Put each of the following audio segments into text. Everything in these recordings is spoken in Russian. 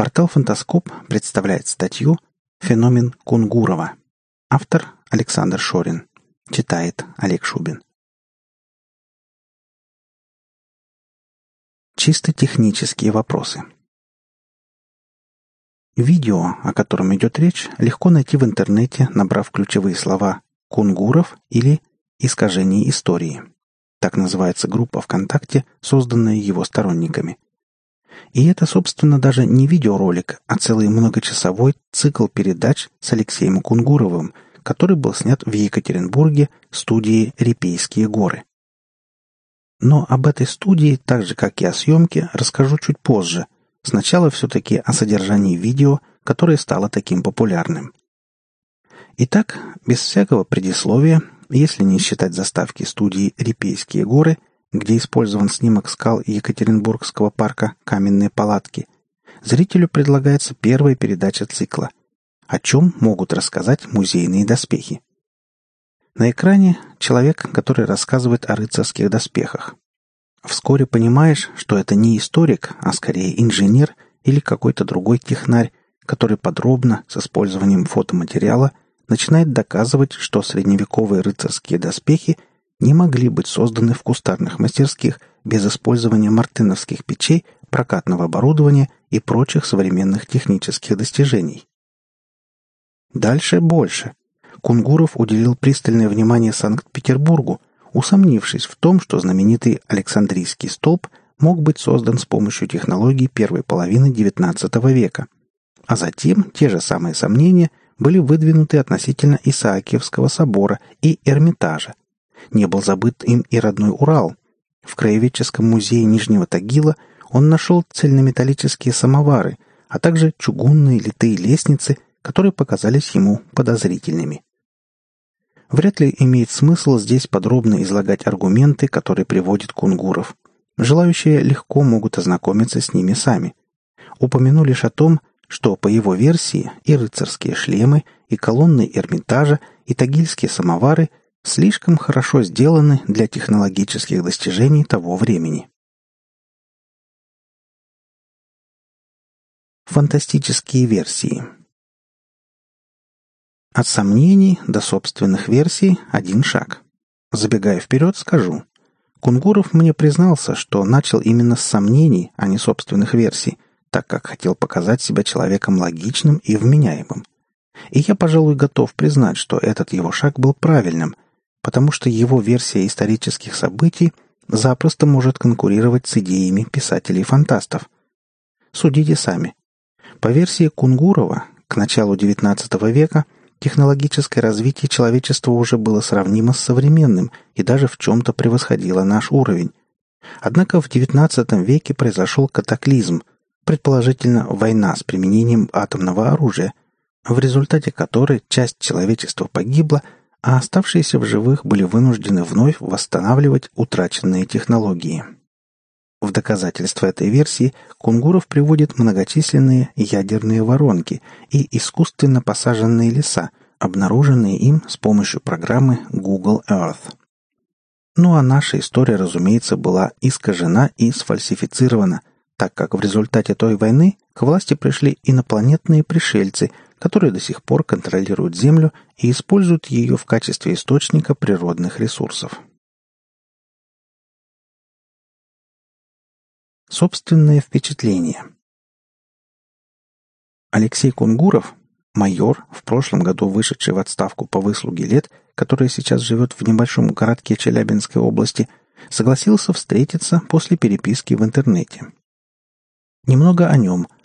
Портал «Фантаскоп» представляет статью «Феномен Кунгурова». Автор Александр Шорин. Читает Олег Шубин. Чисто технические вопросы. Видео, о котором идет речь, легко найти в интернете, набрав ключевые слова «Кунгуров» или «Искажение истории». Так называется группа ВКонтакте, созданная его сторонниками – и это, собственно, даже не видеоролик, а целый многочасовой цикл передач с Алексеем Кунгуровым, который был снят в Екатеринбурге студии «Репейские горы». Но об этой студии, так же как и о съемке, расскажу чуть позже. Сначала все-таки о содержании видео, которое стало таким популярным. Итак, без всякого предисловия, если не считать заставки студии «Репейские горы», где использован снимок скал Екатеринбургского парка «Каменные палатки», зрителю предлагается первая передача цикла. О чем могут рассказать музейные доспехи? На экране человек, который рассказывает о рыцарских доспехах. Вскоре понимаешь, что это не историк, а скорее инженер или какой-то другой технарь, который подробно, с использованием фотоматериала, начинает доказывать, что средневековые рыцарские доспехи – не могли быть созданы в кустарных мастерских без использования мартыновских печей, прокатного оборудования и прочих современных технических достижений. Дальше больше. Кунгуров уделил пристальное внимание Санкт-Петербургу, усомнившись в том, что знаменитый Александрийский столб мог быть создан с помощью технологий первой половины XIX века. А затем те же самые сомнения были выдвинуты относительно Исаакиевского собора и Эрмитажа, не был забыт им и родной Урал. В Краеведческом музее Нижнего Тагила он нашел цельнометаллические самовары, а также чугунные литые лестницы, которые показались ему подозрительными. Вряд ли имеет смысл здесь подробно излагать аргументы, которые приводит Кунгуров. Желающие легко могут ознакомиться с ними сами. Упомяну лишь о том, что, по его версии, и рыцарские шлемы, и колонны Эрмитажа, и тагильские самовары слишком хорошо сделаны для технологических достижений того времени. Фантастические версии От сомнений до собственных версий один шаг. Забегая вперед, скажу. Кунгуров мне признался, что начал именно с сомнений, а не собственных версий, так как хотел показать себя человеком логичным и вменяемым. И я, пожалуй, готов признать, что этот его шаг был правильным – потому что его версия исторических событий запросто может конкурировать с идеями писателей-фантастов. Судите сами. По версии Кунгурова, к началу XIX века технологическое развитие человечества уже было сравнимо с современным и даже в чем-то превосходило наш уровень. Однако в XIX веке произошел катаклизм, предположительно война с применением атомного оружия, в результате которой часть человечества погибла – а оставшиеся в живых были вынуждены вновь восстанавливать утраченные технологии. В доказательство этой версии Кунгуров приводит многочисленные ядерные воронки и искусственно посаженные леса, обнаруженные им с помощью программы Google Earth. Ну а наша история, разумеется, была искажена и сфальсифицирована, так как в результате той войны к власти пришли инопланетные пришельцы – которые до сих пор контролируют Землю и используют ее в качестве источника природных ресурсов. Собственное впечатление Алексей Кунгуров, майор, в прошлом году вышедший в отставку по выслуге лет, который сейчас живет в небольшом городке Челябинской области, согласился встретиться после переписки в интернете. Немного о нем –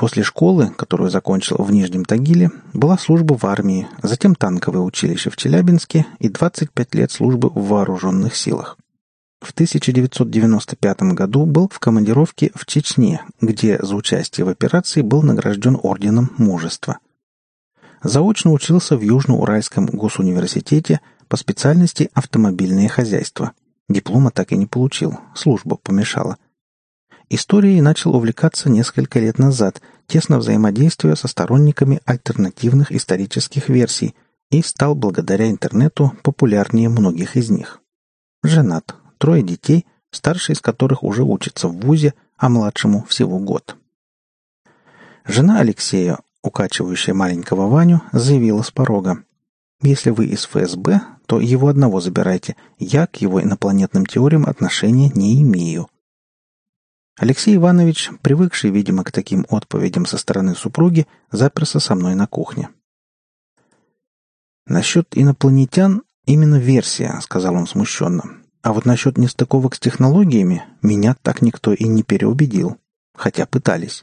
После школы, которую закончил в Нижнем Тагиле, была служба в армии, затем танковое училище в Челябинске и 25 лет службы в вооруженных силах. В 1995 году был в командировке в Чечне, где за участие в операции был награжден Орденом Мужества. Заочно учился в Южноуральском госуниверситете по специальности автомобильное хозяйство. Диплома так и не получил, служба помешала – Историей начал увлекаться несколько лет назад, тесно взаимодействуя со сторонниками альтернативных исторических версий и стал благодаря интернету популярнее многих из них. Женат, трое детей, старший из которых уже учится в ВУЗе, а младшему всего год. Жена Алексея, укачивающая маленького Ваню, заявила с порога. «Если вы из ФСБ, то его одного забирайте. Я к его инопланетным теориям отношения не имею». Алексей Иванович, привыкший, видимо, к таким отповедям со стороны супруги, заперся со мной на кухне. «Насчет инопланетян именно версия», — сказал он смущенно. «А вот насчет нестыковок с технологиями меня так никто и не переубедил, хотя пытались».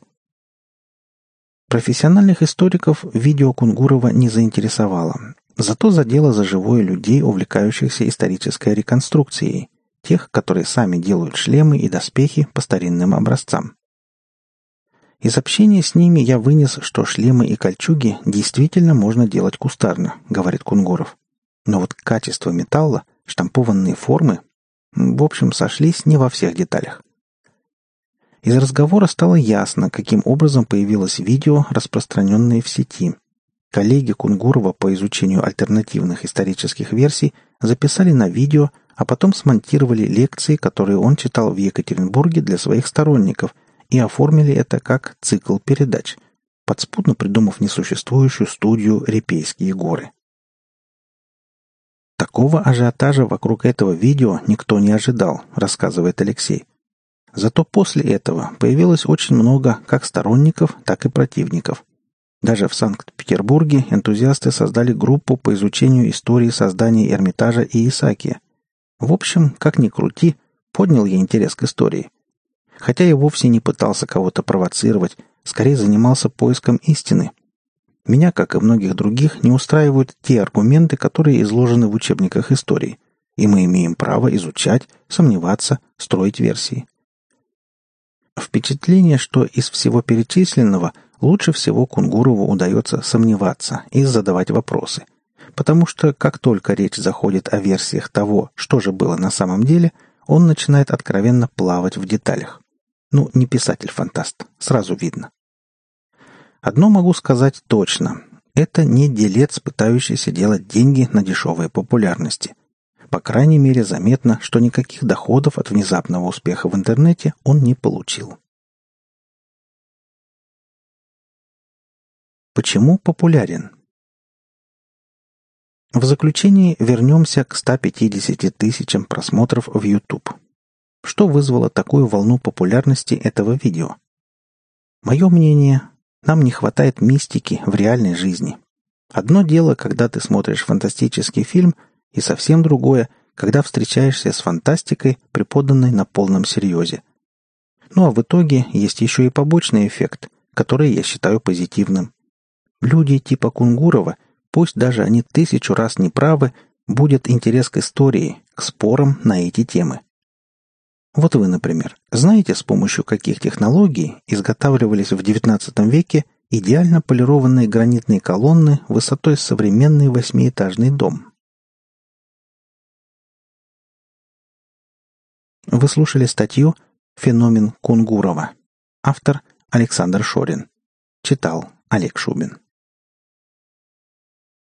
Профессиональных историков видео Кунгурова не заинтересовало, зато задело за живое людей, увлекающихся исторической реконструкцией, тех, которые сами делают шлемы и доспехи по старинным образцам. Из общения с ними я вынес, что шлемы и кольчуги действительно можно делать кустарно, говорит Кунгуров. Но вот качество металла, штампованные формы, в общем, сошлись не во всех деталях. Из разговора стало ясно, каким образом появилось видео, распространенное в сети. Коллеги Кунгурова по изучению альтернативных исторических версий записали на видео, а потом смонтировали лекции, которые он читал в Екатеринбурге для своих сторонников, и оформили это как цикл передач, подспудно придумав несуществующую студию «Репейские горы». Такого ажиотажа вокруг этого видео никто не ожидал, рассказывает Алексей. Зато после этого появилось очень много как сторонников, так и противников. Даже в Санкт-Петербурге энтузиасты создали группу по изучению истории создания Эрмитажа и Исаакия. В общем, как ни крути, поднял я интерес к истории. Хотя я вовсе не пытался кого-то провоцировать, скорее занимался поиском истины. Меня, как и многих других, не устраивают те аргументы, которые изложены в учебниках истории, и мы имеем право изучать, сомневаться, строить версии. Впечатление, что из всего перечисленного лучше всего Кунгурову удается сомневаться и задавать вопросы. Потому что как только речь заходит о версиях того, что же было на самом деле, он начинает откровенно плавать в деталях. Ну, не писатель-фантаст, сразу видно. Одно могу сказать точно. Это не делец, пытающийся делать деньги на дешевой популярности. По крайней мере, заметно, что никаких доходов от внезапного успеха в интернете он не получил. Почему популярен? В заключении вернемся к 150 тысячам просмотров в YouTube. Что вызвало такую волну популярности этого видео? Мое мнение, нам не хватает мистики в реальной жизни. Одно дело, когда ты смотришь фантастический фильм – и совсем другое, когда встречаешься с фантастикой, преподанной на полном серьезе. Ну а в итоге есть еще и побочный эффект, который я считаю позитивным. Люди типа Кунгурова, пусть даже они тысячу раз не правы, будет интерес к истории, к спорам на эти темы. Вот вы, например, знаете, с помощью каких технологий изготавливались в XIX веке идеально полированные гранитные колонны высотой современный восьмиэтажный дом? Вы слушали статью «Феномен Кунгурова». Автор Александр Шорин. Читал Олег Шубин.